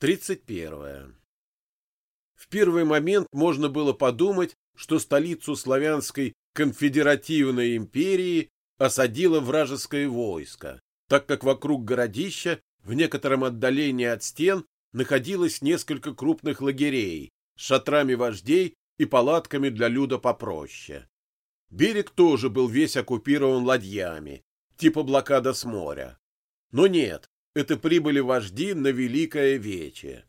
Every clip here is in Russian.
31. В первый момент можно было подумать, что столицу славянской конфедеративной империи осадило вражеское войско, так как вокруг городища в некотором отдалении от стен находилось несколько крупных лагерей с шатрами вождей и палатками для люда попроще. Берег тоже был весь оккупирован ладьями, типа блокада с моря. Но нет, это прибыли вожди на Великое Вече.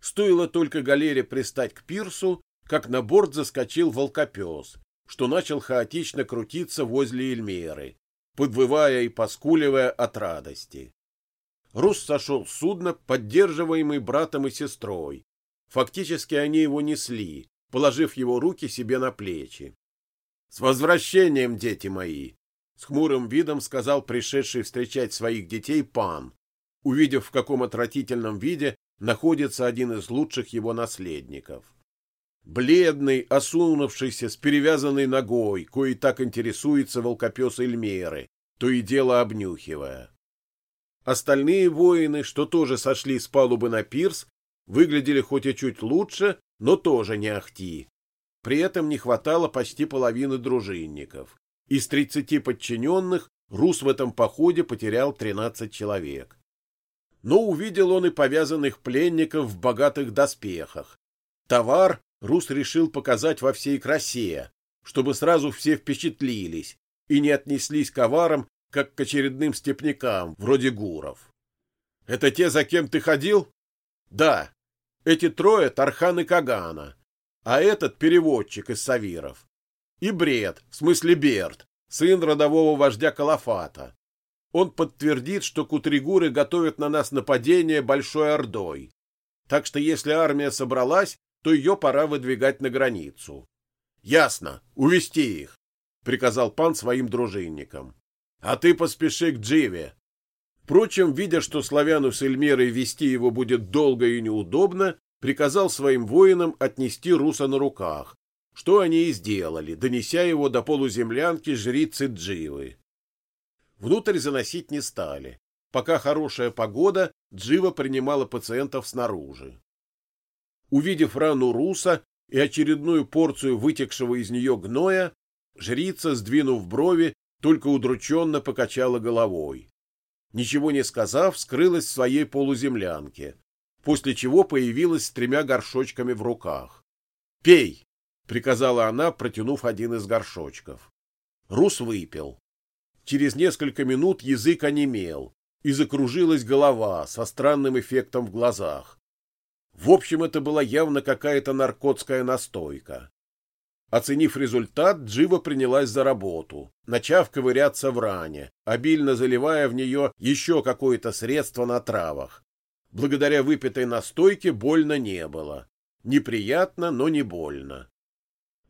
Стоило только галере пристать к пирсу, как на борт заскочил волкопес, что начал хаотично крутиться возле Эльмеры, подвывая и поскуливая от радости. Рус сошел с судна, поддерживаемый братом и сестрой. Фактически они его несли, положив его руки себе на плечи. — С возвращением, дети мои! С хмурым видом сказал пришедший встречать своих детей пан, увидев, в каком отвратительном виде находится один из лучших его наследников. Бледный, осунувшийся, с перевязанной ногой, кое так интересуется волкопес Эльмеры, то и дело обнюхивая. Остальные воины, что тоже сошли с палубы на пирс, выглядели хоть и чуть лучше, но тоже не ахти. При этом не хватало почти половины дружинников. Из 30 подчиненных Рус в этом походе потерял 13 человек. Но увидел он и повязанных пленников в богатых доспехах. Товар Рус решил показать во всей красе, чтобы сразу все впечатлились и не отнеслись к аварам, как к очередным степнякам, вроде гуров. — Это те, за кем ты ходил? — Да. Эти трое — Тархан и Кагана, а этот — переводчик из Савиров. И Бред, в смысле Берт, сын родового вождя Калафата. Он подтвердит, что кутригуры готовят на нас нападение большой ордой. Так что если армия собралась, то ее пора выдвигать на границу. — Ясно, увести их, — приказал пан своим дружинникам. — А ты поспеши к Дживе. Впрочем, видя, что славяну с Эльмерой вести его будет долго и неудобно, приказал своим воинам отнести Руса на руках, что они и сделали, донеся его до полуземлянки жрицы Дживы. Внутрь заносить не стали. Пока хорошая погода, Джива принимала пациентов снаружи. Увидев рану Руса и очередную порцию вытекшего из нее гноя, жрица, сдвинув брови, только удрученно покачала головой. Ничего не сказав, скрылась в своей полуземлянке, после чего появилась с тремя горшочками в руках. «Пей!» — приказала она, протянув один из горшочков. Рус выпил. Через несколько минут язык онемел, и закружилась голова со странным эффектом в глазах. В общем, это была явно какая-то наркотская настойка. Оценив результат, Джива принялась за работу, начав ковыряться в ране, обильно заливая в нее еще какое-то средство на травах. Благодаря выпитой настойке больно не было. Неприятно, но не больно.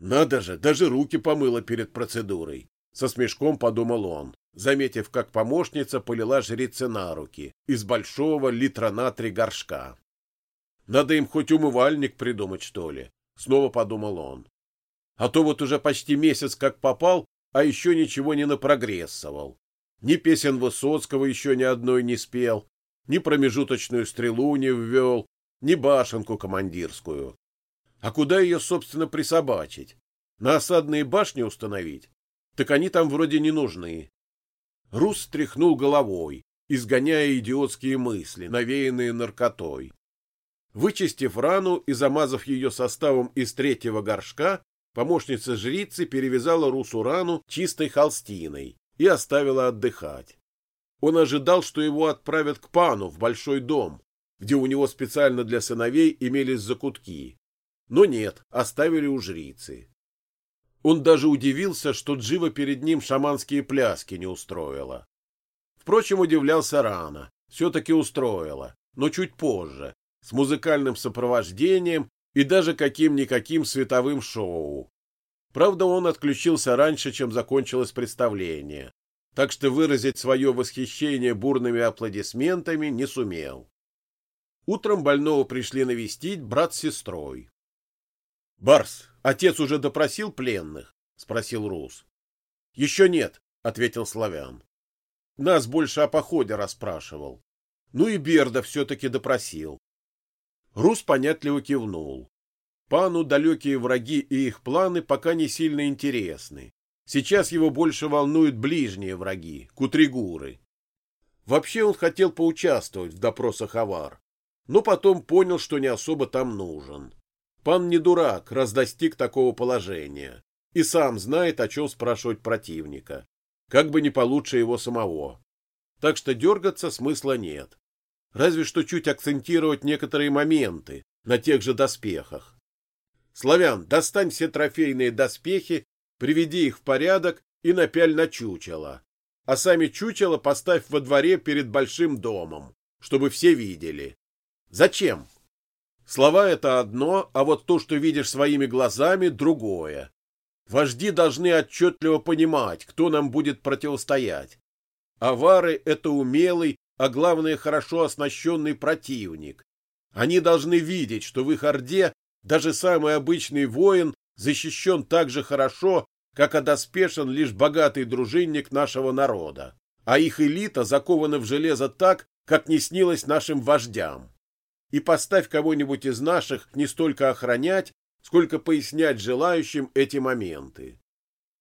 Надо же, даже руки помыла перед процедурой. Со смешком подумал он, заметив, как помощница полила жрице на руки из большого литра натрия горшка. Надо им хоть умывальник придумать, что ли, снова подумал он. А то вот уже почти месяц как попал, а еще ничего не напрогрессовал. Ни песен Высоцкого еще ни одной не спел, ни промежуточную стрелу не ввел, ни башенку командирскую. А куда ее, собственно, присобачить? На осадные башни установить? Так они там вроде не нужны. Рус стряхнул головой, изгоняя идиотские мысли, навеянные наркотой. Вычистив рану и замазав ее составом из третьего горшка, помощница жрицы перевязала Русу рану чистой холстиной и оставила отдыхать. Он ожидал, что его отправят к пану в большой дом, где у него специально для сыновей имелись закутки. Но нет, оставили у жрицы. Он даже удивился, что Джива перед ним шаманские пляски не устроила. Впрочем, удивлялся рано. Все-таки устроила, но чуть позже, с музыкальным сопровождением и даже каким-никаким световым шоу. Правда, он отключился раньше, чем закончилось представление, так что выразить свое восхищение бурными аплодисментами не сумел. Утром больного пришли навестить брат с сестрой. Барс, отец уже допросил пленных? спросил Рус. Еще нет, ответил славян. Нас больше о походе расспрашивал. Ну и Берда все-таки допросил. Рус понятливо кивнул. Пану далекие враги и их планы пока не сильно интересны. Сейчас его больше волнуют ближние враги, кутригуры. Вообще он хотел поучаствовать в допросах авар, но потом понял, что не особо там нужен. Пан не дурак, раз достиг такого положения, и сам знает, о чем спрашивать противника, как бы не получше его самого. Так что дергаться смысла нет. Разве что чуть акцентировать некоторые моменты на тех же доспехах. Славян, достань все трофейные доспехи, приведи их в порядок и напяль на чучело. А сами чучело поставь во дворе перед большим домом, чтобы все видели. Зачем? Слова — это одно, а вот то, что видишь своими глазами, — другое. Вожди должны отчетливо понимать, кто нам будет противостоять. Авары — это умелый, а главное, хорошо оснащенный противник. Они должны видеть, что в их орде даже самый обычный воин защищен так же хорошо, как одоспешен лишь богатый дружинник нашего народа, а их элита закована в железо так, как не снилось нашим вождям. И поставь кого-нибудь из наших не столько охранять, сколько пояснять желающим эти моменты.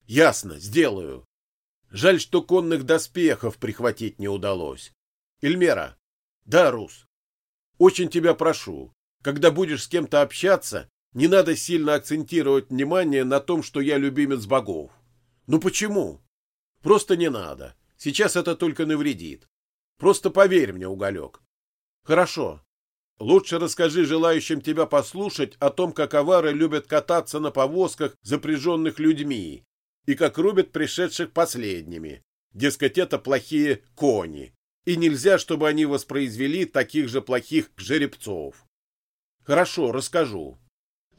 Ясно, сделаю. Жаль, что конных доспехов прихватить не удалось. Эльмера. Да, Рус. Очень тебя прошу, когда будешь с кем-то общаться, не надо сильно акцентировать внимание на том, что я любимец богов. Ну почему? Просто не надо. Сейчас это только навредит. Просто поверь мне, Уголек. Хорошо. Лучше расскажи желающим тебя послушать о том, как авары любят кататься на повозках, запряженных людьми, и как рубят пришедших последними. Дескать, это плохие кони, и нельзя, чтобы они воспроизвели таких же плохих жеребцов. Хорошо, расскажу.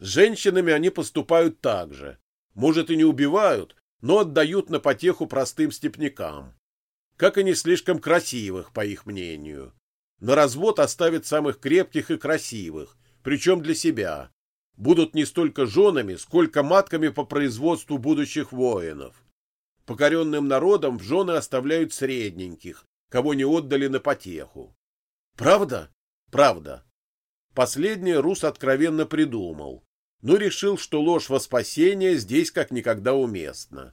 С женщинами они поступают так же. Может, и не убивают, но отдают на потеху простым степнякам. Как они слишком красивых, по их мнению. На развод оставят самых крепких и красивых, причем для себя. Будут не столько женами, сколько матками по производству будущих воинов. Покоренным народам в жены оставляют средненьких, кого не отдали на потеху. Правда? Правда. Последнее Рус откровенно придумал но решил, что ложь во спасение здесь как никогда уместна.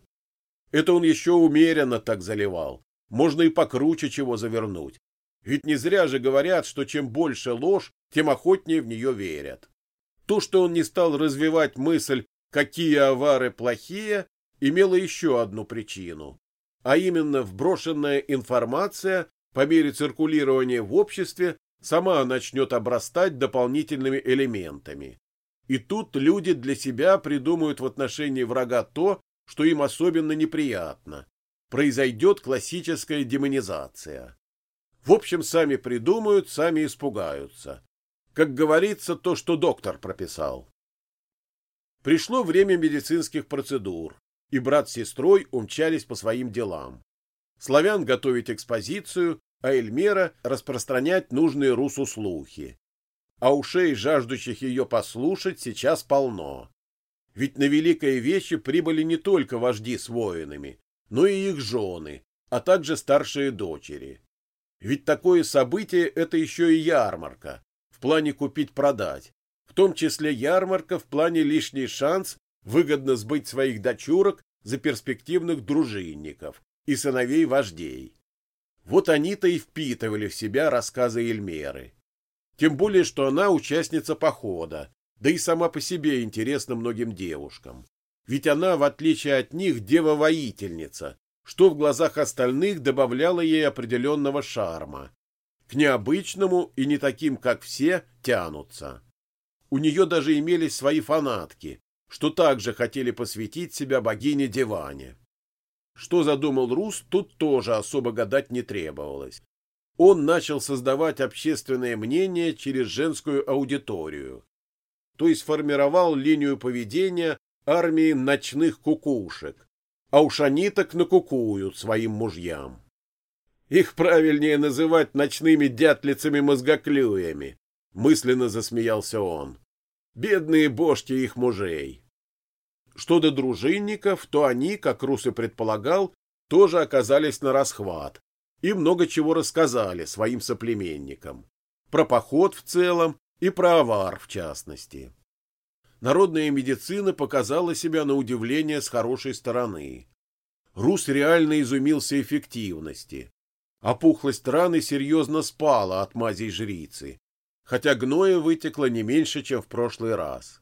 Это он еще умеренно так заливал. Можно и покруче чего завернуть. Ведь не зря же говорят, что чем больше ложь, тем охотнее в нее верят. То, что он не стал развивать мысль, какие авары плохие, имело еще одну причину. А именно, вброшенная информация по мере циркулирования в обществе сама начнет обрастать дополнительными элементами. И тут люди для себя придумают в отношении врага то, что им особенно неприятно. Произойдет классическая демонизация. В общем, сами придумают, сами испугаются. Как говорится, то, что доктор прописал. Пришло время медицинских процедур, и брат с сестрой умчались по своим делам. Славян готовить экспозицию, а Эльмера распространять нужные Русу слухи а ушей, жаждущих ее послушать, сейчас полно. Ведь на великое вещи прибыли не только вожди с воинами, но и их жены, а также старшие дочери. Ведь такое событие — это еще и ярмарка, в плане купить-продать, в том числе ярмарка в плане лишний шанс выгодно сбыть своих дочурок за перспективных дружинников и сыновей вождей. Вот они-то и впитывали в себя рассказы Эльмеры. Тем более, что она участница похода, да и сама по себе интересна многим девушкам. Ведь она, в отличие от них, дева-воительница, что в глазах остальных добавляло ей определенного шарма. К необычному и не таким, как все, тянутся. У нее даже имелись свои фанатки, что также хотели посвятить себя богине Диване. Что задумал Рус, тут тоже особо гадать не требовалось он начал создавать общественное мнение через женскую аудиторию, то есть формировал линию поведения армии ночных кукушек, а уж они так накукуют своим мужьям. Их правильнее называть ночными дятлицами-мозгоклюями, мысленно засмеялся он. Бедные бошки их мужей. Что до дружинников, то они, как Рус и предполагал, тоже оказались на расхват, и много чего рассказали своим соплеменникам. Про поход в целом и про авар в частности. Народная медицина показала себя на удивление с хорошей стороны. Рус реально изумился эффективности. Опухлость раны серьезно спала от мазей жрицы, хотя гноя вытекло не меньше, чем в прошлый раз.